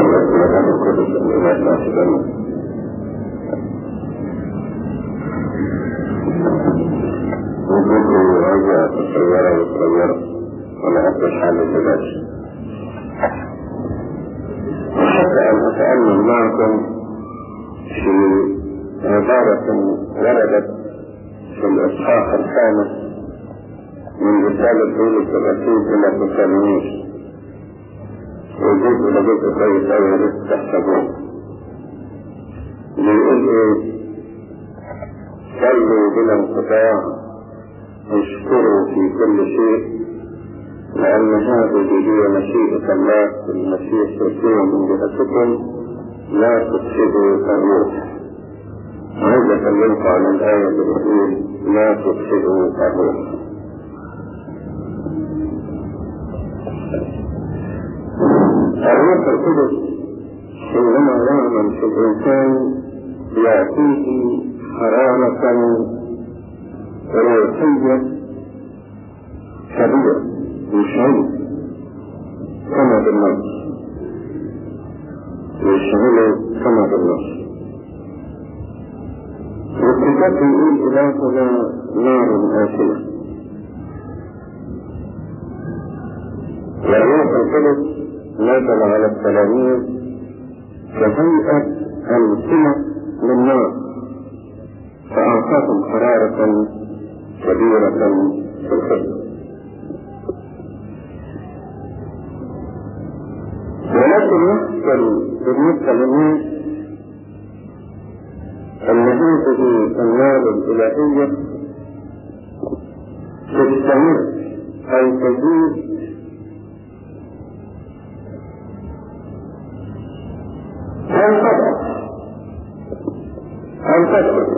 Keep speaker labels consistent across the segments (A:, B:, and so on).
A: الأسئلة القدس الإله ناصبا وجود رجع في السيارة والسيارة ولا أفضل حال الزجاج وحتى أن أتأمل معكم في عبارة وردت في الإصحاح الخامس من رسالة بولس الرسول إلى تسالونيك وجزء إلى جزء كويس لسه تحسبوه بيقول إيه صلوا بلا انقطاع اشكروا في كل شيء لأن هذه هي مشيئة الله في المسيح يسوع من جهتكم لا تفسدوا الروح عايز أكلمكم عن الآية اللي بتقول لا تفسدوا الروح الروح القدس حينما يعمل في الإنسان يعطيه حرارة روحية كبيرة يشعر كما بالنص. يشعر كما بالنص. والكتاب يقول إلهنا نار آسية. والروح القدس نزل على التلاميذ كهيئة ألسنة من نار فأعطاهم حرارة كبيرة في الخدمة ولكن يحصل بالنسبة للناس أن هذه النار الإلهية تستمر أو تزيد أو تضعف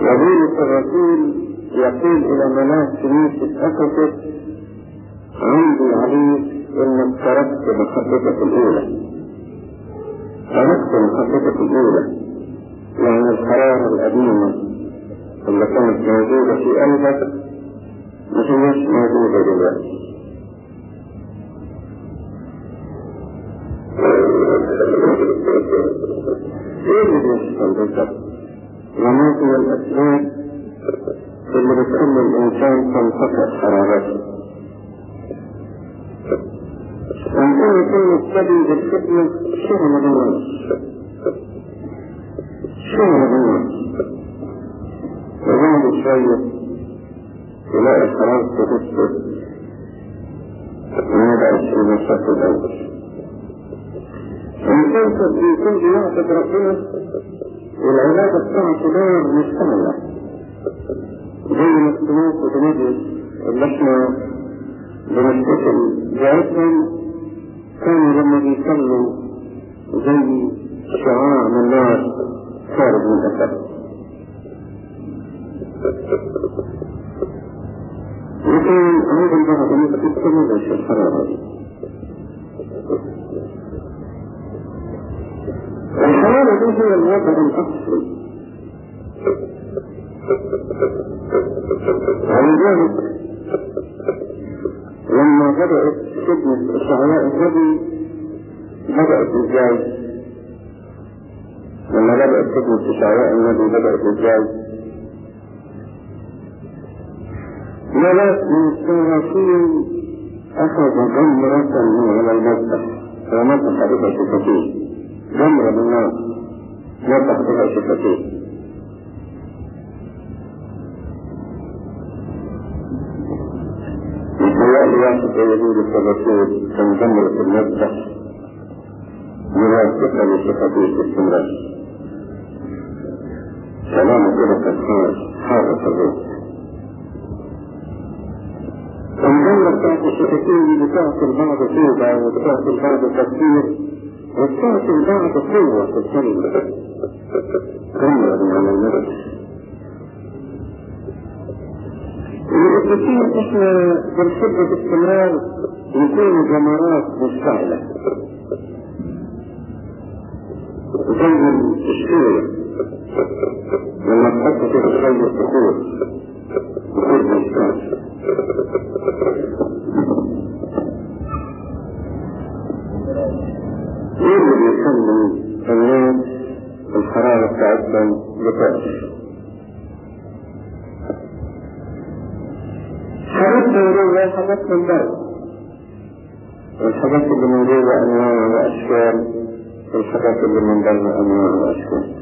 A: وبولس الرسول يقول إلى ملاك كنيسة أفسس عندي عليك إنك تركت محبتك الأولى. تركت محبتك الأولى؟ يعني الحرارة القديمة اللي كانت موجودة في قلبك ما هيش موجودة دلوقتي. اللي بيحصل بالظبط؟ وما هي الأسباب اللي بتخلي الإنسان تنقطع حرارته؟ عندما يكون السبي بالخدمة شغل بالناس شغل بالناس وبعد شوية تلاقي حرارته تسكت ما بقاش المشاكل الأول الإنسان قد بيكون بيعبد ربنا والعبادة بتاعته دار مستمرة. زي ما السماء وتنادي اللي إحنا بنحتفل بيعتهم كانوا لما بيصلوا زي شعاع من نار خارج من الأسد لكن أيضا الناس تستمر في الحرارة الحرارة دي هي الوضع الأصلي ولذلك لما بدأت خدمة الشعراء النبي بدأت إزاي؟ لما بدأت خدمة الشعراء النبي بدأت إزاي؟ ملاك من الصراصير أخذ جمرة من على المذبح فمسح بها شفتيه جمرة من نار مسح بها شفتيه متهيألي واحد يقول الصراصير كان جمرة المذبح. ملاصقة لشفتيه باستمرار كلامه كده كان حار حار في الروح بتاعت الشفتين دي بتعطي البعض توبة وبتعطي البعض تفكير وبتعطي البعض قوة في الكلمة قوة على النفس والكثير إحنا بنحب باستمرار يكون جمرات مشتعلة زي الشورى لما تحط في شوية بخور بخور مشتعل إيه اللي بيخلي الناس الحرارة بتاعتهم بتقف حاجات من جوه وحاجات من بره والحاجات اللي من جوه انواع واشكال والحاجات اللي من بره انواع واشكال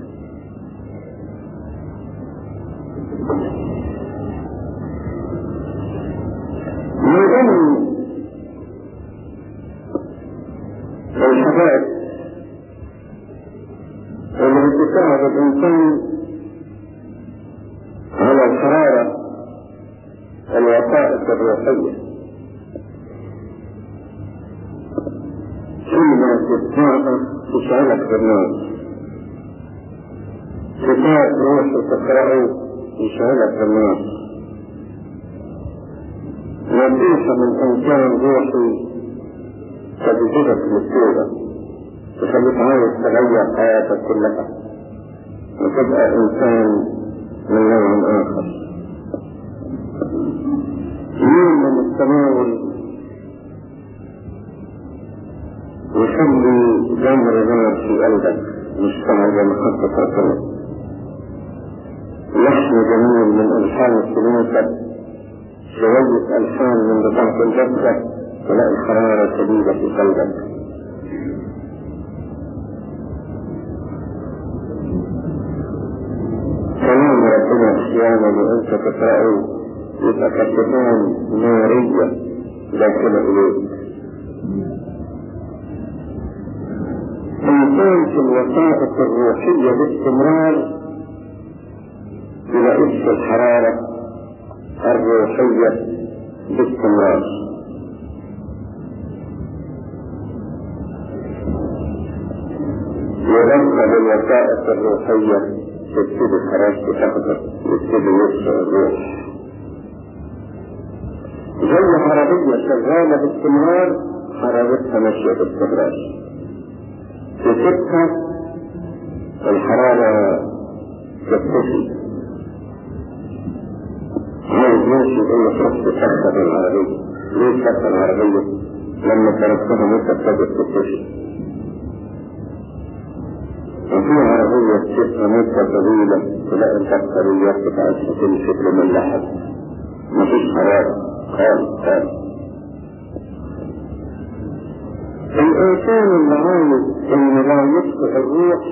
A: بالنار نصيحة من إنسان روحي تجذبك للتوبة تخليك عايز تغير حياتك كلها. وتبقى إنسان من نوع آخر. يوم من التناول يخلي جمر نار في قلبك مشتعل بمحبة ربنا لحن جميل من ألحان الكنيسة شوية ألحان من بطاقة الجبهة تلاقي حرارة شديدة في قلبك. كلام ربنا أحيانا وأنت تقرأه يبقى كشفان نارية داخلة إليك. إنسان في الوسائط الروحية باستمرار تلاقيش الحرارة الروحية باستمرار. يدخل الوسائط الروحية تبتدي حرارته تحضر يبتدي يشعر الروح. زي عربية شغالة باستمرار حرارتها ماشية باستمرار. تسيبها الحرارة عايز ماشي لك روح تسخن العربية ليه تسخن العربية؟ لما تركتها مدة ابتدت تختفي وفي عربية تسيبها مدة طويلة تلاقي البطاريات بتاعتها تمشي من لحد. مفيش حرارة خالص خالص الإنسان اللي عايز إن لا يطفئ الروح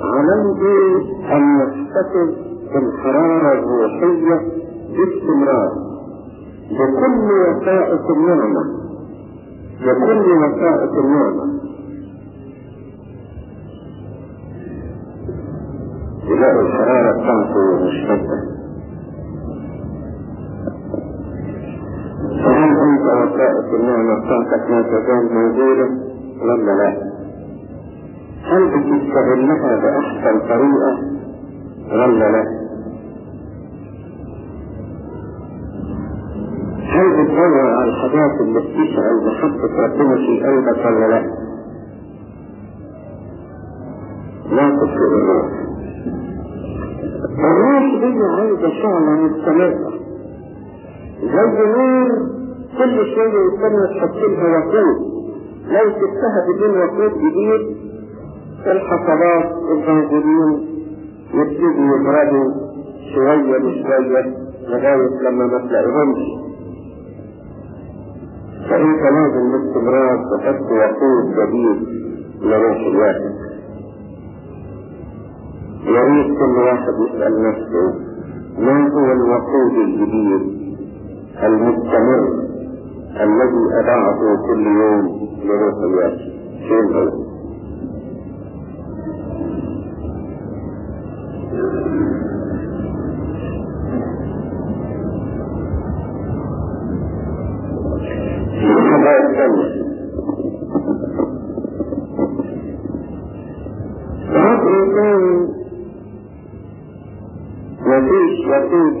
A: عليه أن يحتفظ بالحرارة الروحية باستمرار. بكل وسائط النعمة بكل وسائط النعمة تلاقي الحرارة بتاعته مشتدة فهل أنت وسائط النعمة بتاعتك ما تزال موجودة؟ ولا لا؟ هل بتستغلها بأحسن طريقة؟ ولا لا؟ هل بتدور على الحاجات اللي بتشعل محبة ربنا في قلبك ولا لا؟ لا تطفئ الروح الروح دي عايزة شعلة مستمرة. زي نور كل شوية يستنى تحط لها وقود لو سبتها بدون وقود جديد الحصبات الغازلين يبتدوا يبردوا شوية بشوية لغاية لما ما تلاقيهمش. فانت لازم باستمرار تحط وقود جديد لروح الواحد. يا ريت كل واحد يسأل نفسه ما هو الوقود الجديد؟ المستمر الذي أضعه كل يوم لروح الواحد. شيء هو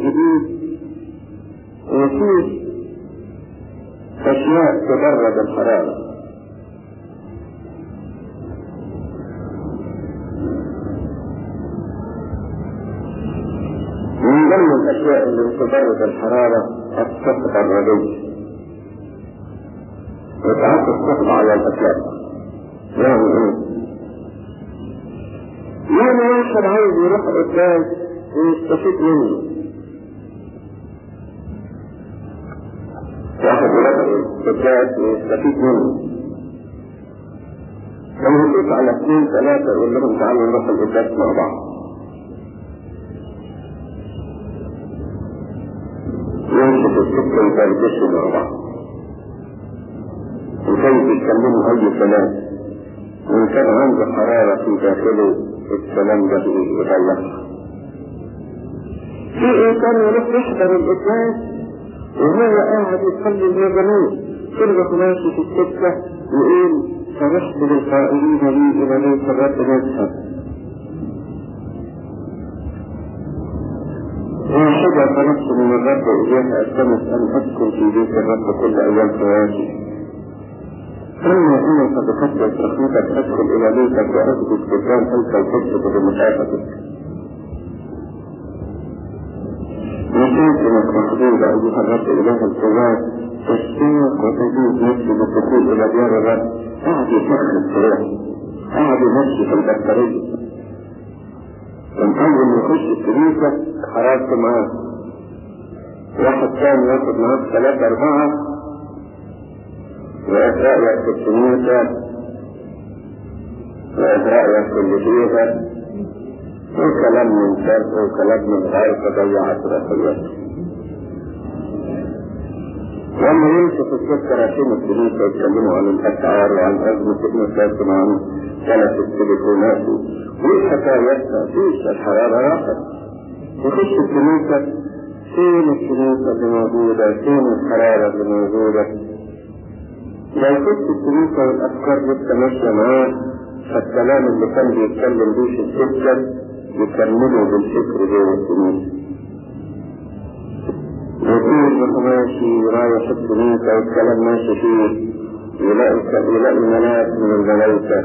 A: جديد تبرد الحرارة من ضمن الأشياء اللي تبرد الحرارة الثقب الرديء وتعرف السقط على الأشياء يعني إيه؟ يعني واحد عايز يروح قدام ويستفيد منه واحد يروح قدام ويستفيد منه لما يشوف على اثنين ثلاثة يقول لهم تعالوا نروح القداس مع بعض في السكة يدردشوا مع بعض يتكلموا أي كلام وإن كان عنده حرارة في داخله الكلام ده يغير في إنسان يروح يحضر القداس وهو قاعد يصلي اليابانية كل ماشي في السكة يقول فرحت بالقائلين لي إلى بيت الرب نذهب واحدة طلبت من الرب إليها ألتمس أن أسكن في بيت الرب كل أيام حياتي. أما أنا فتقدس رحمتك أدخل إلى بيتك وأسجد قدام أنت وتسجد بمخافتك مشاكلك محدودة أيها الرب إله القوات تشتاق وتزيد نفسي بالدخول إلى ديار الرب قاعد يفخر الصراع قاعد يمشي في البطارية من أول ما يخش الكنيسة خرجت معاه واحد ثاني ياخد معاه ثلاثة أربعة وإسراء الكنيسة وإسراء فيها وكلام من شرق وكلام من غرب فضيعت رحيته لما يمشي في السكة رايحين الكنيسة يتكلموا عن الأسعار وعن أزمة المساكن وعن ثلاث التليفونات والحكايات فيش الحرارة راحت يخش الكنيسة فين الكنيسة اللي موجودة فين الحرارة اللي موجودة لو يخش الكنيسة والأفكار لسه معاه فالكلام اللي كان بيتكلم بيه في السكة يكمله بالفكر جوه يقول وهو ماشي رايح الكنيسة والكلام ماشي فيه. يلاقي يلاقي ملاك من الملائكة.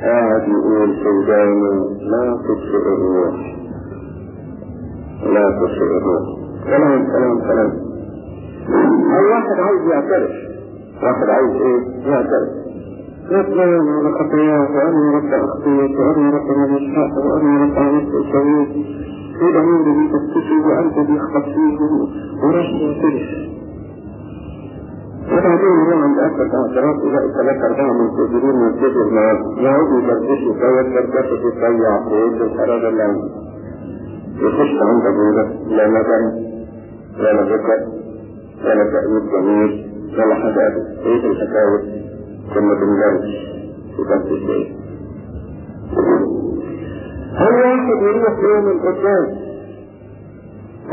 A: قاعد يقول في ودانه لا تطفئ الروح. لا تطفئ الروح. كلام كلام كلام. أي واحد عايز يعترف؟ واحد عايز إيه؟ يعترف. يتبين على خطاياه وأنا رب أخطيت وأنا رب من الحق وأنا رب عملت أسويت في ضمير بي تكتشي وأنت بي خطيه وراح يعترف وبعدين هو عند أكثر اعتراف يلاقي ثلاثة أربعة منتظرين منتظر معاه يقعدوا يدردشوا سوا الدردشة تضيع كل القرار اللي عنده يخش عند أبونا لا ندم ولا ذكر ولا تأييد ضمير ولا حاجة إيه الحكاية كنا بندرس في درس الشيء هل واحد يروح يوم القداس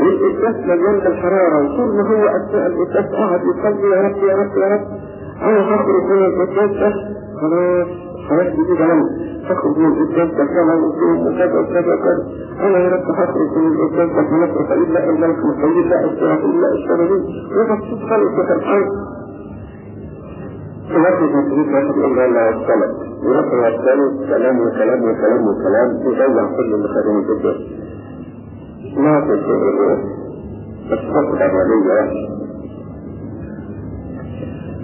A: والقداس مليان بالحرارة وطول ما هو أثناء القداس قاعد يصلي يا رب يا رب يا رب. أنا هخرج من القداس ده. خلاص. خلاص جديد عنه هخرج من القداس ده كما وصوم وكذا وكذا وكذا أنا يا رب من القداس ده فنصر فإلا الملك مصير لا إسراء إلا الشررين وبس خلص فرحان تنفذ مسؤولية واحد يقول لا لا السلام ونقرأ الثاني كلام وكلام وكلام وكلام يضيع كل اللي خدمه الدكتور ما تشعر الروح بس فقط عملية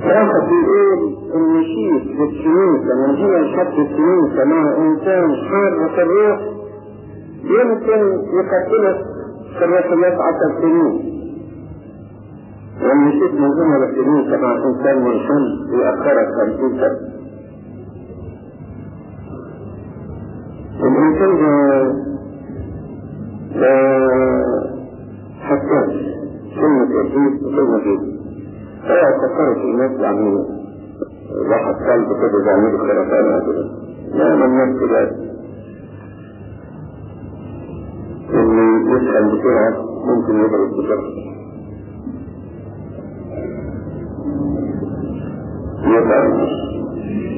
A: واحد بيقول النشيد والكنيسة من هنا لحد الكنيسة مع إنسان حارة الروح يمكن يقتلك في الرسمات عشر سنين. والنشيد من هنا للكنيسة مع إنسان منحل يأخرك خمسين سنة. الإنسان ده ده حساس كلمة يزيد وكلمة يزيد هو فكرت الناس يعني واحد قلب كده بيعملوا خرفان كده لا ما الناس كده اللي يسأل بسرعة ممكن يضرب بسرعة يبقى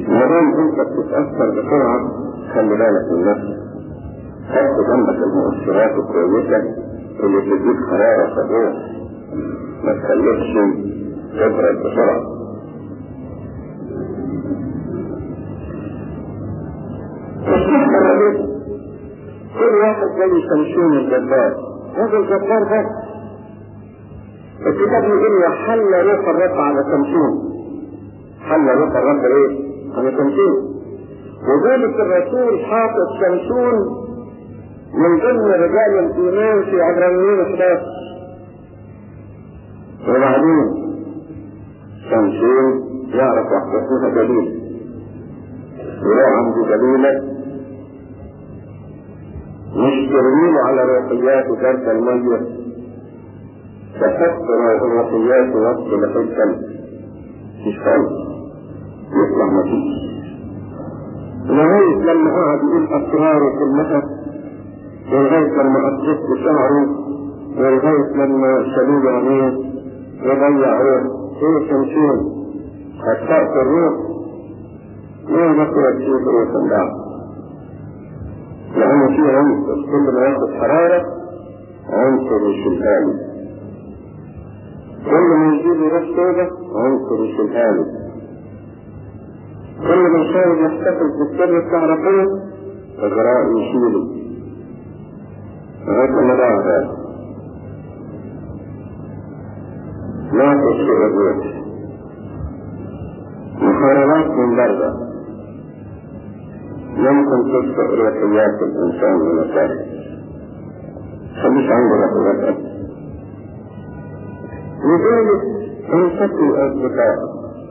A: ما دام انت بتتأثر بسرعة خلي بالك من نفسك. حط جنبك المؤثرات الكويسة اللي بتديك حرارة في الروح ما تخليكش تبرد بسرعة كل واحد زي شمشون الجبار. هذا الجبار بس الكتاب يقول وحل روح الرب على شمشون حل روح الرب إيه؟ على شمشون وذلك الرسول حاطط شمشون من ضمن رجال الإيمان في عبرانيين 11 وبعدين شمشون يعرف واحدة اسمها جليل ويروح عند جليلة مش ترميله على روحيات وكارت المية تحط الروحيات وسط لحد مش خالص يطلع مفيش لغاية لما قعد يقول أسراره كلها ولغاية لما أطلقت شعره ولغاية لما شالوا له عينيه وضيعوه. إيه شمشون خطأت الروح. ما نقرأ شيء في روح الله لأنه في عنصر. كل ما ياخد حرارة عنصر الشلهاني كل ما يجيب روح توبة عنصر الشلهاني كل ما يحاول يحتفل بالسر بتاع ربنا إجراء يشيله. لغاية ما ضاع هذا تشيء الروح محاربات من بره يمكن تسبق روحيات الإنسان ومشاعره خليش عنده روحيات لذلك انتقي أصدقاء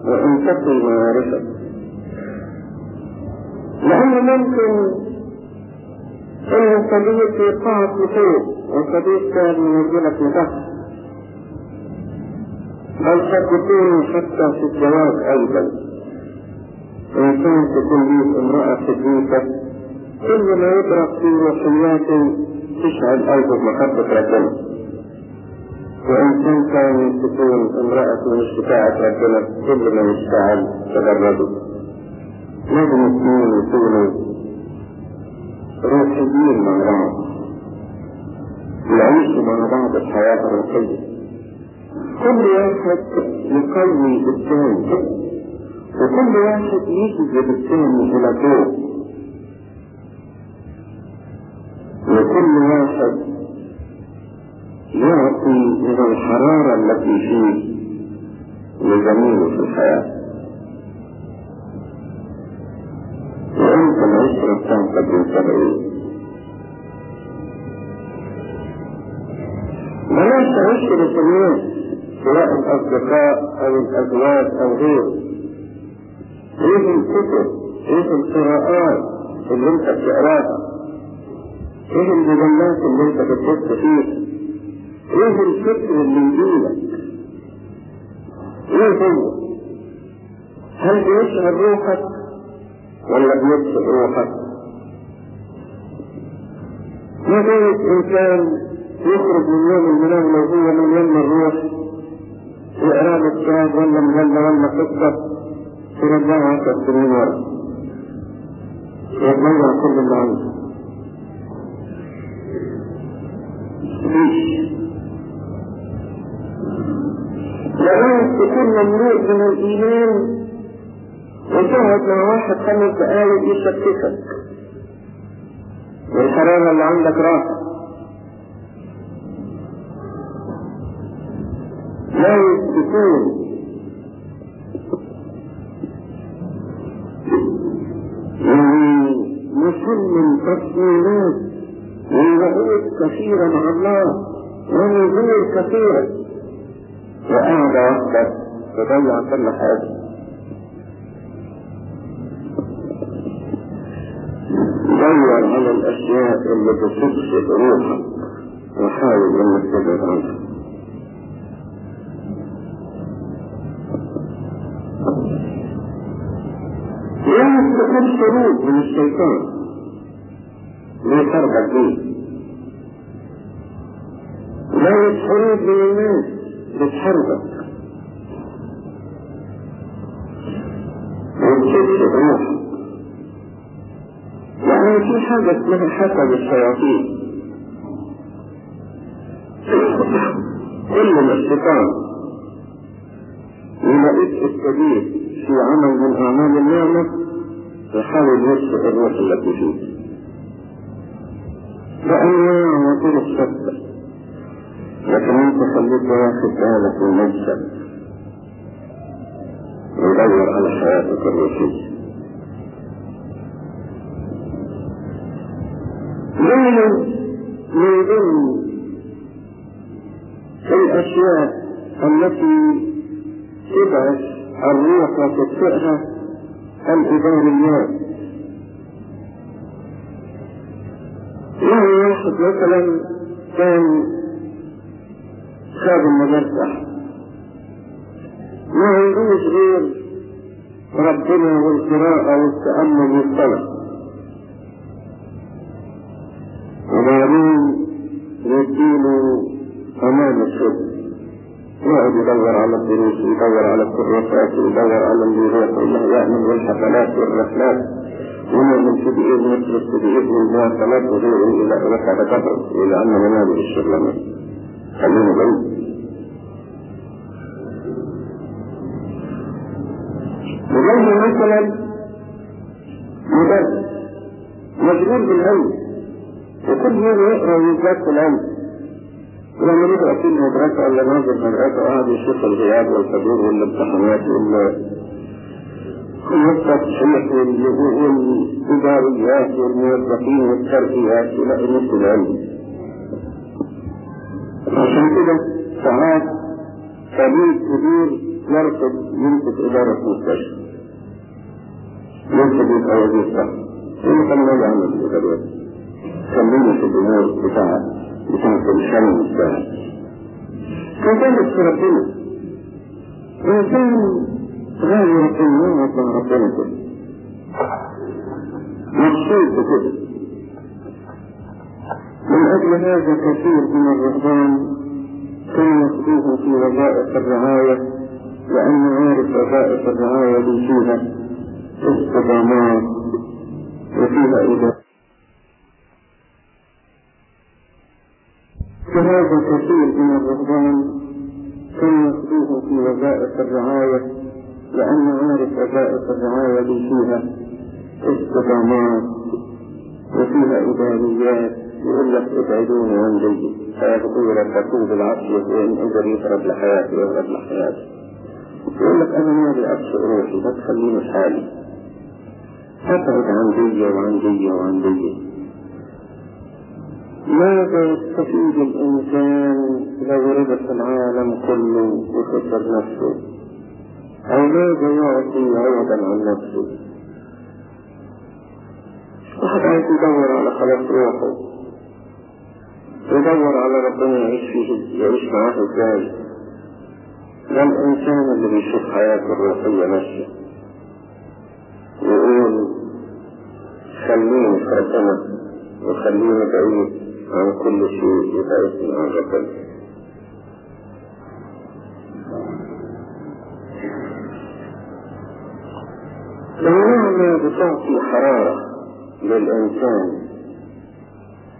A: وانتقي معارفك لأنه ممكن أن صديق يقعد لفوق وصديق ثاني ينزلك لتحت بل قد يكون حتى في الزواج أيضا. إنسان تكون ليه امرأة صديقة كل ما يضرب في روحياته تشعل قلبه بمحبة ربنا. وإنسان ثاني تكون امرأته مش بتاعت ربنا كل ما يشتغل تجرده لازم اثنين يكونوا روحيين مع بعض. يعيشوا مع بعض الحياة الروحية كل واحد يقوي الثاني وكل واحد يجذب الثاني إلى فوق وكل واحد يعطي من الحرارة التي فيه لزميله في الحياة. وأنت العشرة بنسبة إيه؟ بلاش عشرة الناس سواء الأصدقاء أو الأزواج أو غيره. إيه الكتب إيه القراءات اللي انت بتقراها. إيه المجلات اللي انت بتبص فيها. إيه الفكر اللي يجيلك. إيه هو. هل بيشغل روحك ولا بيبسط روحك؟ ما بالك انسان يخرج من يوم المنام لو هو من يوم الروح؟ له كتاب ولا مجله ولا قصة ترجع عشر سنين ورا يتمنى كل اللي عنده؟ لأنك تكون مملوء من الإيمان وتقعد مع واحد خمس دقايق يشككك والحرارة اللي عندك راحة لا تكون. مسلم تصميمات ووعود كثيرة مع الله ونزول كثيرة وقاعدة واحدة تضيع كل حاجة. دور على الأشياء اللي بتبسط روحك وحاول انك تبعد عنها. لا تكون شروط من الشيطان. ليحاربك بيه لا حروب من الناس بتحاربك وتشد روحك يعني في حاجة اسمها حسد الشياطين. كل ما الشيطان يلاقيك في عمل من أعمال النعمة يحاول يطفئ الروح التي فيك بأنواع وطرق شتى لكن أنت خليك واخد بالك من نفسك ودور على حياتك الروحية دايما من ضمن الأشياء التي تبعث الروح وتطفئها الإداريات يعني واحد مثلا كان خادم مدرسة ما عندوش غير ربنا والقراءة والتأمل والصلاة وبعدين يديله أمانة الشغل يقعد يدور على الدروس ويدور على الكراسات ويدور على والله يعمل والحفلات والرحلات. ونعمل في بإذن نصرف في بإذن المواصلات وغيره إلى رفع كفر إلى أن منابر الشغلانة خلينا بعيد وجنب مثلا مدرس مشغول بالعلم. وكل يوم يقرأ في العلم. ولما نقرا في المدرسة ولا ناظر مدرسه وقعد يشوف الغياب والحضور والامتحانات وال والتصحيح والإداريات والموظفين والتربيات يلاقي نفس العلم عشان كده ساعات طبيب كبير يرفض يمسك إدارة مستشفى يرفض يبقى وزير صح يقول كان ما يعمل في الأمور بتاع الشام بتاعه كذلك في ربنا الإنسان غالي ربنا وطلع ربنا كده مبسوط كده من أجل هذا كثير من الرهبان كان يقضيه في وظائف الرعاية لأنه عارف وظائف الرعاية دي فيها استقامات وفيها إدارة فهذا كثير من الرهبان كان يقضيه في وظائف الرعاية لأنه عارف وظائف الرعاية دي فيها استقامات وفيها إداريات يقول لك ابعدوني عن جيد فيغدو لك تكون بالعافية وإن قدر يهرب لحياتي يهرب لحياتي. يقول لك أنا مالي أبسط روحي ما تخليني حالي. أبعد عن دي وعن دي وعن دي ماذا يستفيد الإنسان لو ربح العالم كله وخسر نفسه؟ أو ماذا يعطي عوضا عن نفسه؟ واحد عايز يدور على خلاص روحه. يدور على ربنا يعيش فيه يعيش معاه إزاي؟ ده الإنسان اللي بيشوف حياته الروحية ماشية. يقول خليني في ربنا وخليني بعيد. عن كل شيء يبعدني عن ربنا النعمة بتعطي حرارة للإنسان؟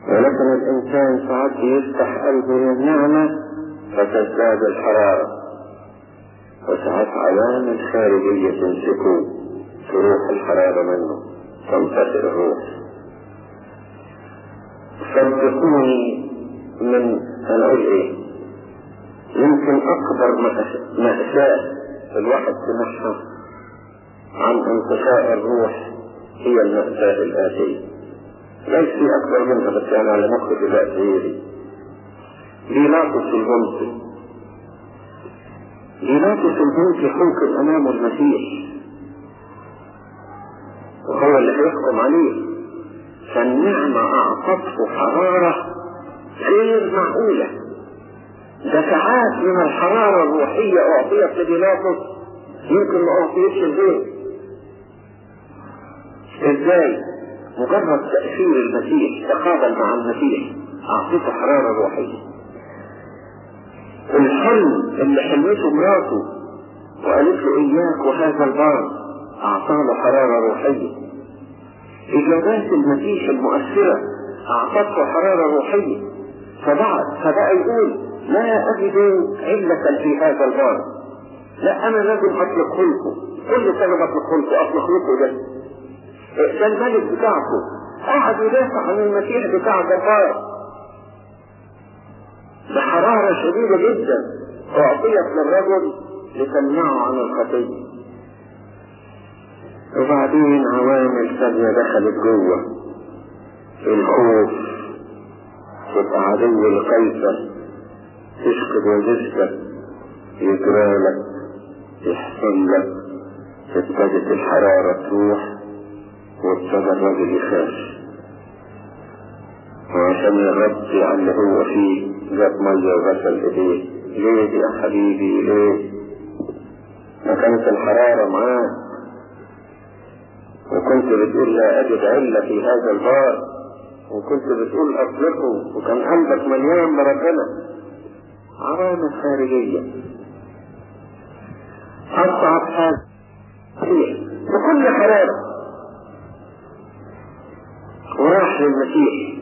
A: ولكن الإنسان ساعات يفتح قلبه للنعمة فتزداد الحرارة. وساعات عوامل خارجية تمسكه تروح الحرارة منه تنتشر الروح. صدقوني من أقول إيه يمكن أكبر مأساة الواحد سمعها عن انتشاء الروح هي المأساة الآتية. ليس في أكبر منها بس أنا على مخي دلوقتي بيلاطس البنطي بيلاطس البنطي حكم أمام المسيح. وهو اللي هيحكم عليه. فالنعمة أعطته حرارة غير معقولة. ده ساعات من الحرارة الروحية أعطيت لبيلاطس يمكن ما أعطيتش الغير إزاي؟ مجرد تأثير المسيح تقابل مع المسيح أعطيته حرارة روحية. الحلم اللي حلمته مراته وقالت له إياك وهذا البار أعطاه حرارة روحية. إجابات المسيح المؤثرة أعطته حرارة روحية. فبعد فبقى يقول لا أجد علة في هذا الباب لا أنا لازم أطلق لكم كل سنة بطلق لكم أطلق لكم ده. ده الملك بتاعكم قعد يدافع عن المسيح بتاع جبار بحرارة شديدة جدا. أعطيت للرجل لتمنعه عن الخطية. وبعدين عوامل ثانية دخلت جوة. الخوف تبقى عدو القيصر. تشقد وجسدك يجرالك يحصل لك تبتدت الحرارة تروح وابتدى الراجل يخاف. وعشان يغطي على اللي هو فيه جاب مية وغسل إيديه. ليه يا حبيبي؟ ليه؟ ما كانت الحرارة معاه. وكنت بتقول لا أجد علة في هذا البار وكنت بتقول أطلقه وكان قلبك مليان بربنا عوامل خارجية. أصعب حاجة بكل حرارة. وراح للمسيح.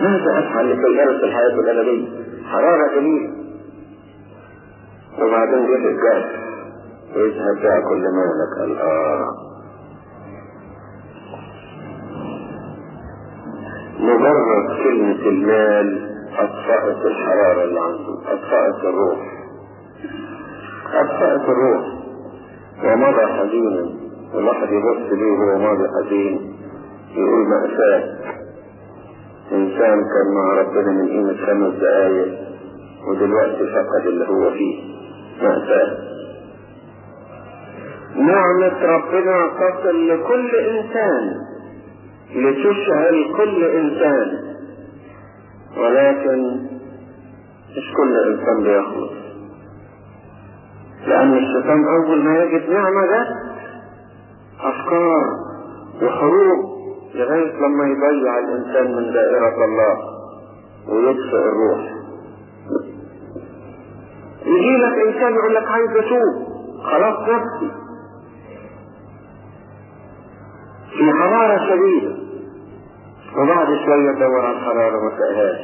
A: ماذا أفعل لكي أرث الحياة الأبدية؟ حرارة جميلة. وبعدين جه الجاهل ويذهب بقى كل مالك قال مجرد كلمة المال أطفأت الحرارة اللي عنده أطفأت الروح. أطفأت الروح. ومضى حزينا. الواحد يبص ليه وهو ماضي حزين يقول مأساة. إنسان كان مع ربنا من قيمة خمس دقايق ودلوقتي فقد اللي هو فيه. مأساة. نعمة ربنا تصل لكل إنسان. لتشعل كل إنسان. ولكن مش كل إنسان بيخلص. لأن الشيطان أول ما يجد نعمة ده أفكار وحروب لغاية لما يضيع الإنسان من دائرة الله ويطفئ الروح. يجي لك إنسان يقول لك عايز أشوف. خلاص نفسي. في حرارة شديدة. وبعد شوية دور على الحرارة ما تلاقيهاش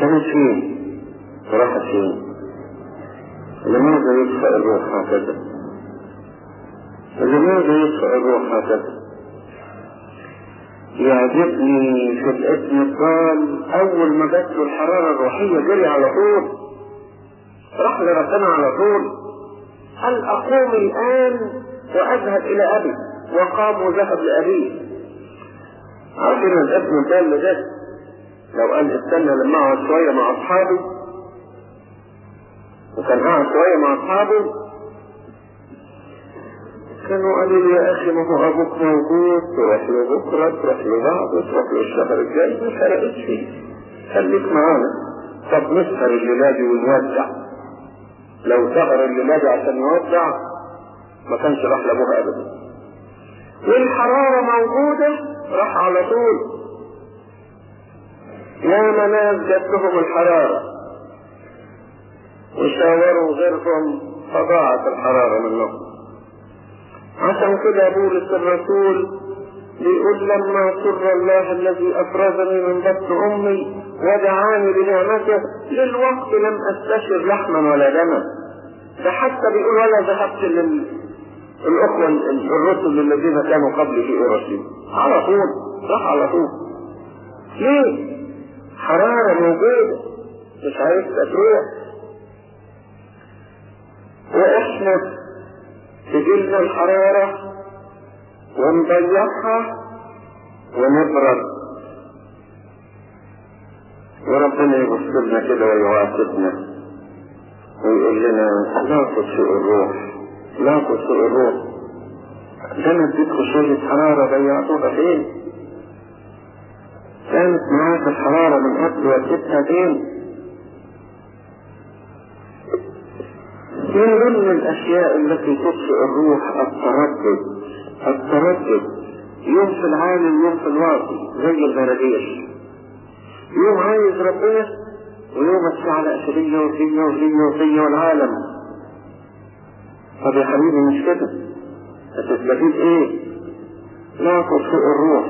A: كانت فين؟ وراحت فين؟ لماذا يطفئ الروح هكذا؟ لماذا يطفئ الروح هكذا؟ يعجبني في الاسم الضال أول ما جت له الحرارة الروحية جري على طول راح لربنا على طول هل أقوم الآن وأذهب إلى أبي وقام وذهب لأبيه عارفين الاسم الضال ده لو قال استنى لما اقعد شوية مع أصحابي وكان قاعد شوية مع أصحابه كانوا قالوا لي يا أخي ما هو أبوك موجود تروح له بكرة تروح له بعد تروح له الشهر الجاي ما فرقتش فيه. خليك معانا. طب نسهر الليلة ونودع. لو سهر الليلة عشان يودع ما كانش راح لأبوها أبدا. والحرارة موجودة راح على طول. يا ناس جات لهم الحرارة. وشاوروا غيرهم فضاعت الحرارة منهم. عشان كده بولس الرسول بيقول لما سر الله الذي أفرزني من بطن أمي ودعاني بنعمته للوقت لم أستشر لحما ولا دما. ده حتى بيقول ولا ذهبت للأخوة الرسل الذين كانوا قبلي في أورشليم. على طول راح على طول. ليه؟ حرارة موجودة مش عايز تروح وإحنا تجيلنا الحرارة ونضيعها ونبرد. وربنا يبص لنا كده ويعاتبنا ويقول لنا لا تطفئوا الروح لا تطفئوا الروح. أنا اديتكم شوية حرارة ضيعتوها فين؟ كانت معاك الحرارة من قبل وديتها فين؟ من ضمن الأشياء التي تطفئ الروح التردد. التردد. يوم في العالي ويوم في الواطي زي البرادير. يوم عايز ربنا ويوم اتشعلق في دي وفي وفي وفي والعالم طب يا حبيبي مش كده؟ هتستفيد إيه؟ لا تطفئ الروح.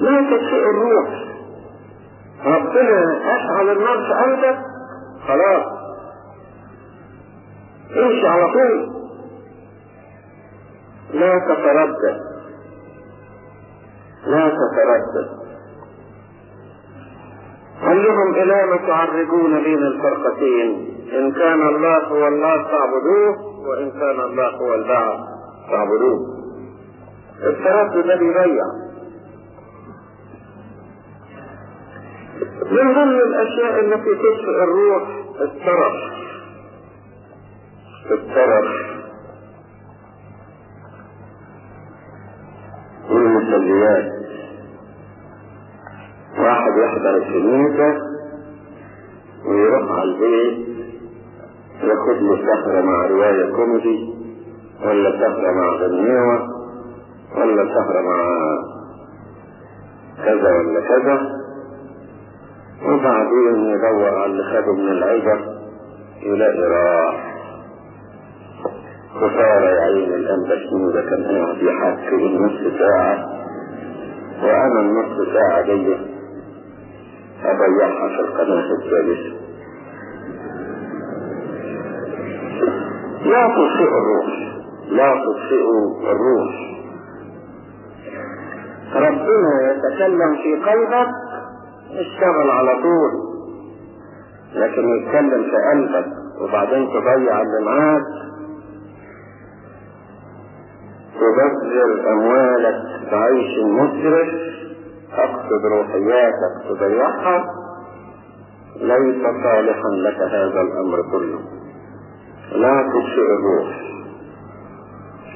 A: لا تطفئ الروح. ربنا أشعل النار في قلبك خلاص. امشي على طول؟ لا تتردد. لا تتردد. قال لهم إلى ما تعرجون بين الفرقتين؟ إن كان الله هو الله فاعبدوه وإن كان الله هو البعض فاعبدوه. التردد ده بيضيع من ضمن الأشياء التي تشفئ الروح الترف. الترف. والمسليات واحد يحضر الكنيسة ويروح على البيت. ياخد له سهرة مع رواية كوميدي ولا سهرة مع غنيوة ولا سهرة مع كذا ولا كذا. وبعدين يدور على اللي خده من العبر يلاقي راح. خسارة يا عين الأنبا شنو ده كان قاعد يحكي نص ساعة. وأنا النص ساعة دي أضيعها في القناة الثالثة. لا تطفئ الروح. لا تطفئ الروح. ربنا يتكلم في قلبك اشتغل على طول. لكن يتكلم في قلبك وبعدين تضيع اللي معاك تبذر أموالك بعيش مسرف تقصد روحياتك تضيعها. ليس صالحا لك هذا الأمر كله. لا تطفئ الروح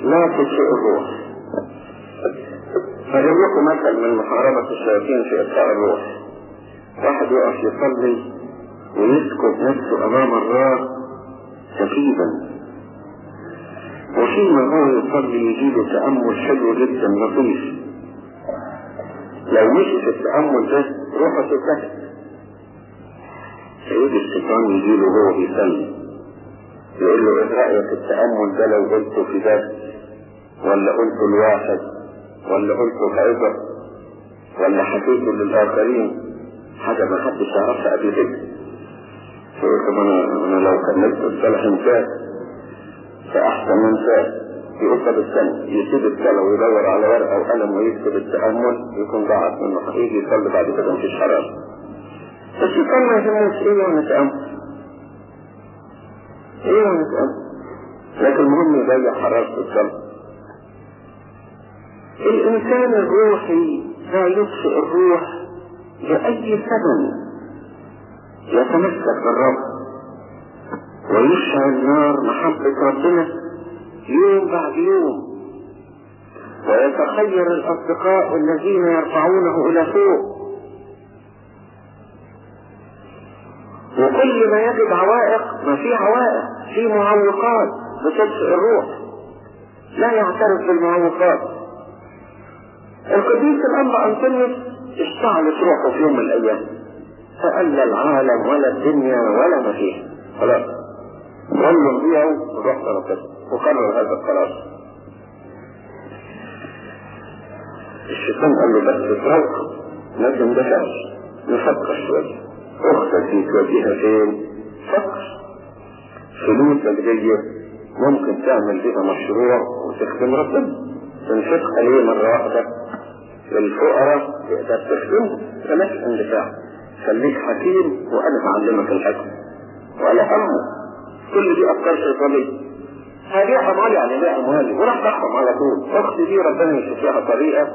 A: لا تطفئ الروح هجيب لكم مثل من محاربة الشياطين في إطفاء الروح. واحد يقف يصلي ويسكب نفسه أمام الله سكيبا وفيما هو يصلي يجيله تأمل حلو جدا لطيف. لو مشي التأمل ده روحه تتلهى سيد الشيطان يجيله وهو بيصلي. يقول له إيه رأيك التأمل ده لو قلته في درس ولا قلته لواحد ولا قلته في عبر ولا حكيته للآخرين حاجة ما حدش يعرفها قبل كده. فقلت أنا أنا لو كملت الصلاح انسان فأحسن يقول طب استنى يسيب الصلاة ويدور على ورقة وقلم ويكتب التأمل يكون ضاعت منه هيجي يصلي بعد كده مفيش حرام. الشيطان ما يهموش إيه يعني تأمل تأمل لكن المهم يضيع حرارة الصلاة الإنسان الروحي لا يطفئ الروح لأي سبب يتمسك بالرب. ويشعل نار محبة ربنا يوم بعد يوم. ويتخير الأصدقاء الذين يرفعونه إلى فوق. وكل ما يجد عوائق ما في عوائق. في معوقات بتطفئ الروح. لا يعترف بالمعوقات القديس الأنبا أنطونيوس اشتعلت روحه في يوم من الأيام. فقال لا العالم ولا الدنيا ولا ما فيها. خلاص. ظلوا بيعوا وروح ربنا وقرر هذا القرار. الشيطان قال له بس تروح لازم دفعش. نفكر شوية أختك دي توديها فين؟ فكر فلوسك دي ممكن تعمل بيها مشروع وتخدم ربنا. تنفقها ليه مرة واحدة. للفقراء تقدر تخدمهم فماش اندفاع. خليك حكيم وأنا هعلمك الحكم. ولا همه كل دي افكار شيطانيه هبيع اموالي يعني بيع اموالي وراح بحهم على طول أختي دي ربنا يشوف لها طريقة.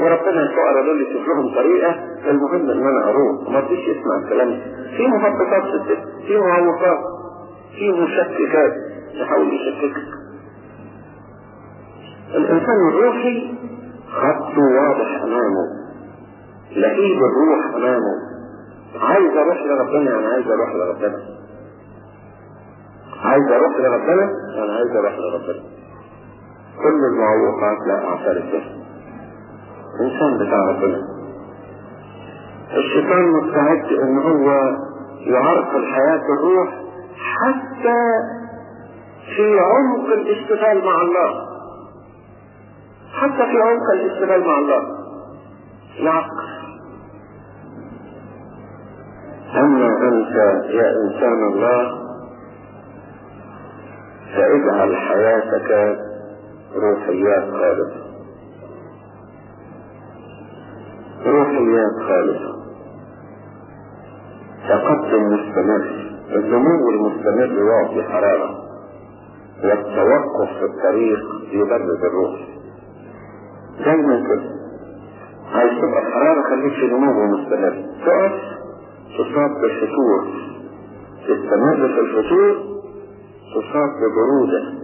A: وربنا الفقراء دول يشوف لهم طريقة. المهم إن أنا أروح. ما تجيش اسمع الكلام. في مهبطات في في معوقات في مشككات يحاول يشككك الإنسان الروحي خطه واضح أمامه لهيب الروح أمامه. عايز أروح لربنا يعني عايز أروح لربنا. عايز أروح لربنا يعني عايز أروح لربنا. كل المعوقات لا أعترف بها. إنسان بتاع ربنا. الشيطان مستعد إن هو يعرقل حياة الروح حتى في عمق الاشتغال مع الله. حتى في عمق الاشتغال مع الله. يعقل أنت يا إنسان الله فاجعل حياتك روحيات خالصة. روحيات خالصة. تقدم مستمر النمو المستمر يعطي حرارة والتوقف في الطريق يبرد الروح. دايما كده. عايز تبقى حرارة خليك في نمو مستمر. تقف تصاب بالفتور تستمر في الفتور تصاب ببرودة.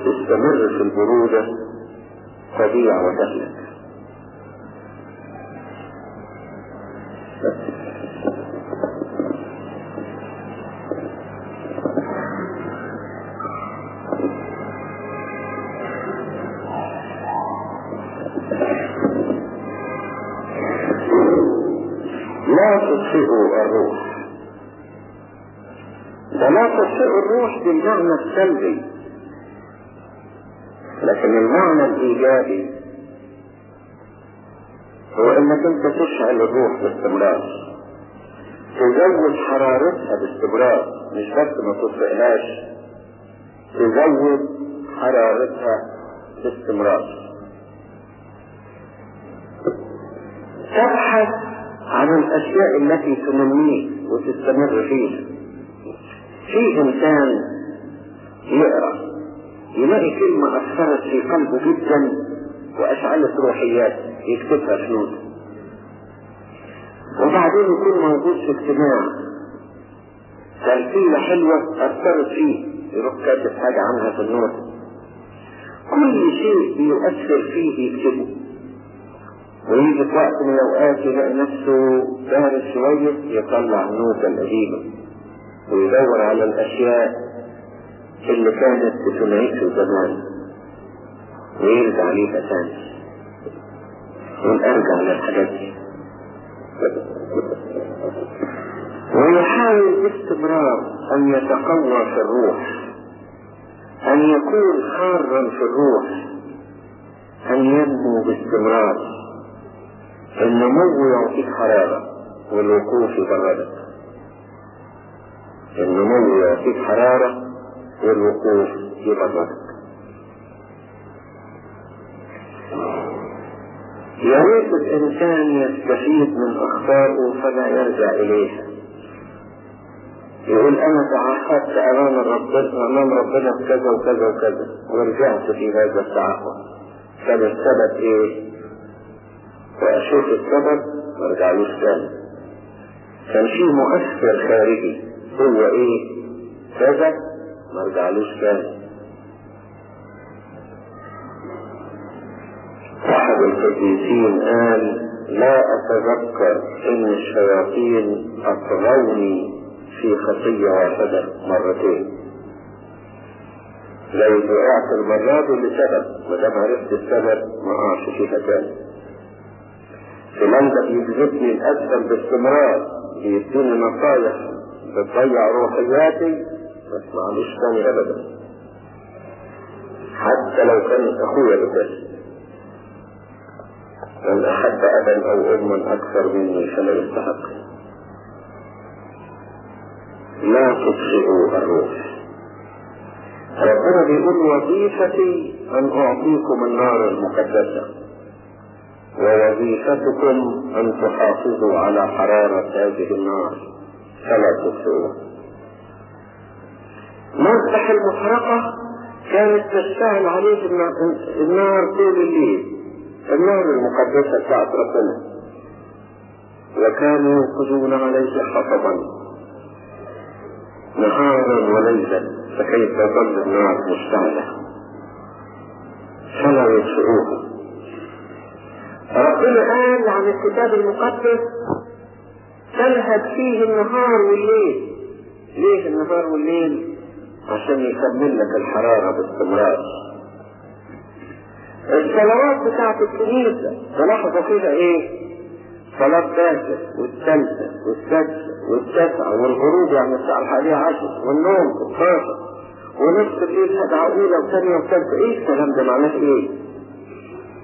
A: تستمر في البرودة تضيع وتهلك الروح بالمعنى السلبي لكن المعنى الإيجابي هو انك انت تشعل الروح باستمرار. تزود حرارتها باستمرار مش بس ما تطفئهاش تزود حرارتها باستمرار. تبحث عن الأشياء التي تنميك وتستمر فيها. في إنسان يقرأ. يلاقي كلمة أثرت في قلبه جدا وأشعلت روحيات يكتبها في نوته وبعدين يكون موجود في اجتماع. ترتيلة حلوة أثرت فيه يروح كاتب حاجة عنها في النوت كل شيء بيؤثر فيه يكتبه. ويجي في وقت من الأوقات يلاقي نفسه بارد شوية يطلع النوتة القديمة ويدور على الأشياء اللي كانت بتنعكه زمان ويرجع ليها تاني ونرجع للحاجات دي ويحاول باستمرار أن يتقوى في الروح أن يكون حارا في الروح أن ينمو باستمرار. النمو يعطيك حرارة والوقوف يبردك النمو يعطيك حرارة والوقوف يبردك يا ريت الإنسان يستفيد من أخطائه فلا يرجع إليها يقول أنا تعهدت أمام ربنا أمام ربنا بكذا وكذا وكذا ورجعت في هذا التعهد كان السبب إيه؟ وأشوف السبب ما ارجعلوش كان في مؤثر خارجي هو إيه؟ كذا ما ارجعلوش تاني. أحد القديسين قال لا أتذكر إن الشياطين أطغوني في خطية واحدة مرتين. لو وقعت المرة دي لسبب ما دام عرفت السبب ما أقعش فيها تاني. فلان ده بيجذبني الأسفل باستمرار بيديني نصايح بتضيع روحياتي ما اسمعلوش تاني أبدا. حتى لو كان أخويا بس. من أحب أبا أو أما أكثر مني فلا يستحق. لا تطفئوا الروح. ربنا بيقول وظيفتي أن أعطيكم النار المقدسة. ووظيفتكم أن تحافظوا على حرارة هذه النار. فلا تطفئوها مذبح المحرقة كانت تشتعل عليه النار طول الليل. النار المقدسة بتاعت ربنا. وكانوا يوقدون عليه حطبا. نهارا وليلا. فكيف تظل النار مشتعلة فلا يطفئوها ربنا قال عن الكتاب المقدس تلهب فيه النهار والليل. ليه النهار والليل؟ عشان يكمل لك الحرارة باستمرار. الصلوات بتاعت الكنيسة تلاحظوا فيها إيه؟ صلاة باكر والثالثة والسادسة والتاسعة والغروب يعني الساعة الحادية عشر والنوم 12 ونصف الليل سبعة أولى وثانية وثالثة. إيه الكلام ده؟ معناه إيه؟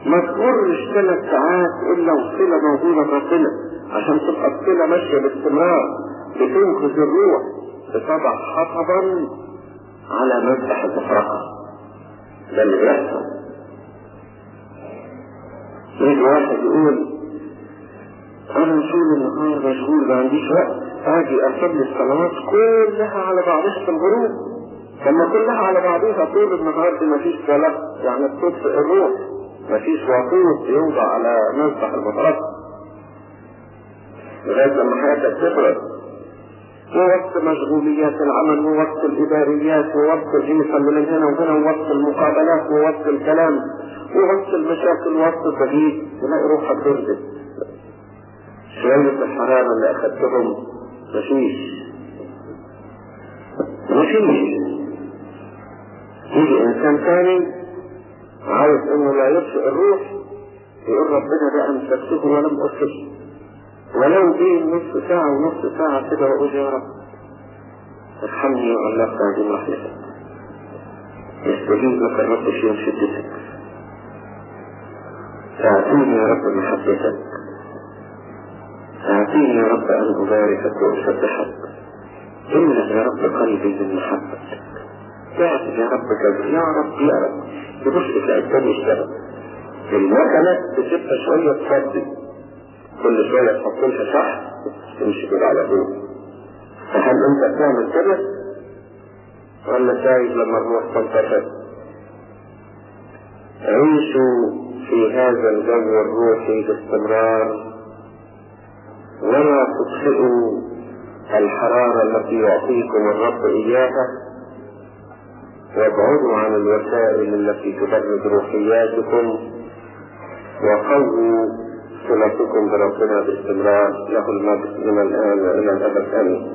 A: ما تمرش ثلاث ساعات إلا وصلة موجودة بربنا عشان تبقى الصلة ماشية باستمرار بتنقذ الروح بتضع حطبا. على مذبح المفرقة ده اللي بيحصل يجي واحد يقول أنا طول النهار مشغول ما عنديش وقت. أجي أصلي الصلوات كلها على بعضها في الغروب. لما كلها على بعضها طول النهار دي مفيش صلاة. يعني بتطفئ الروح. مفيش وقود يوضع على مذبح المفرقة لغاية لما حياتك تخلص ووقت مشغوليات العمل ووقت الإداريات ووقت الهيصة من هنا وهنا ووقت المقابلات ووقت الكلام ووقت المشاكل ووقت الضجيج تلاقي روحك بردت شوية الحرارة اللي أخذتهم؟ مفيش. مفيش. يجي إنسان ثاني عاوز إنه لا يطفئ الروح يقول ربنا ده أمسكته ولم أرسله ولو بين نص ساعة ونص ساعة كده وأقول يا رب ارحمني في هذه رحمتك يستجيب لك الرب في يوم شدتك. أعطيني يا رب محبتك. أعطيني يا رب أن أباركك وأسبحك املأ يا رب قلبي من محبتك تعرف يا رب كذا يا رب يا رب. تبص التاني يشتغل المكنة بتبقى شوية تصدي كل شوية تحط لها صح تمشي كده على طول. فهل أنت بتعمل كده ولا سايب لما الروح تنتشر. عيشوا في هذا الجو الروحي باستمرار. ولا تطفئوا الحرارة التي يعطيكم الرب إياها. وابعدوا عن الوسائل التي تبرد روحياتكم. وقووا صلتكم بربنا باستمرار. له المجد من الآن وإلى الأبد. آمين.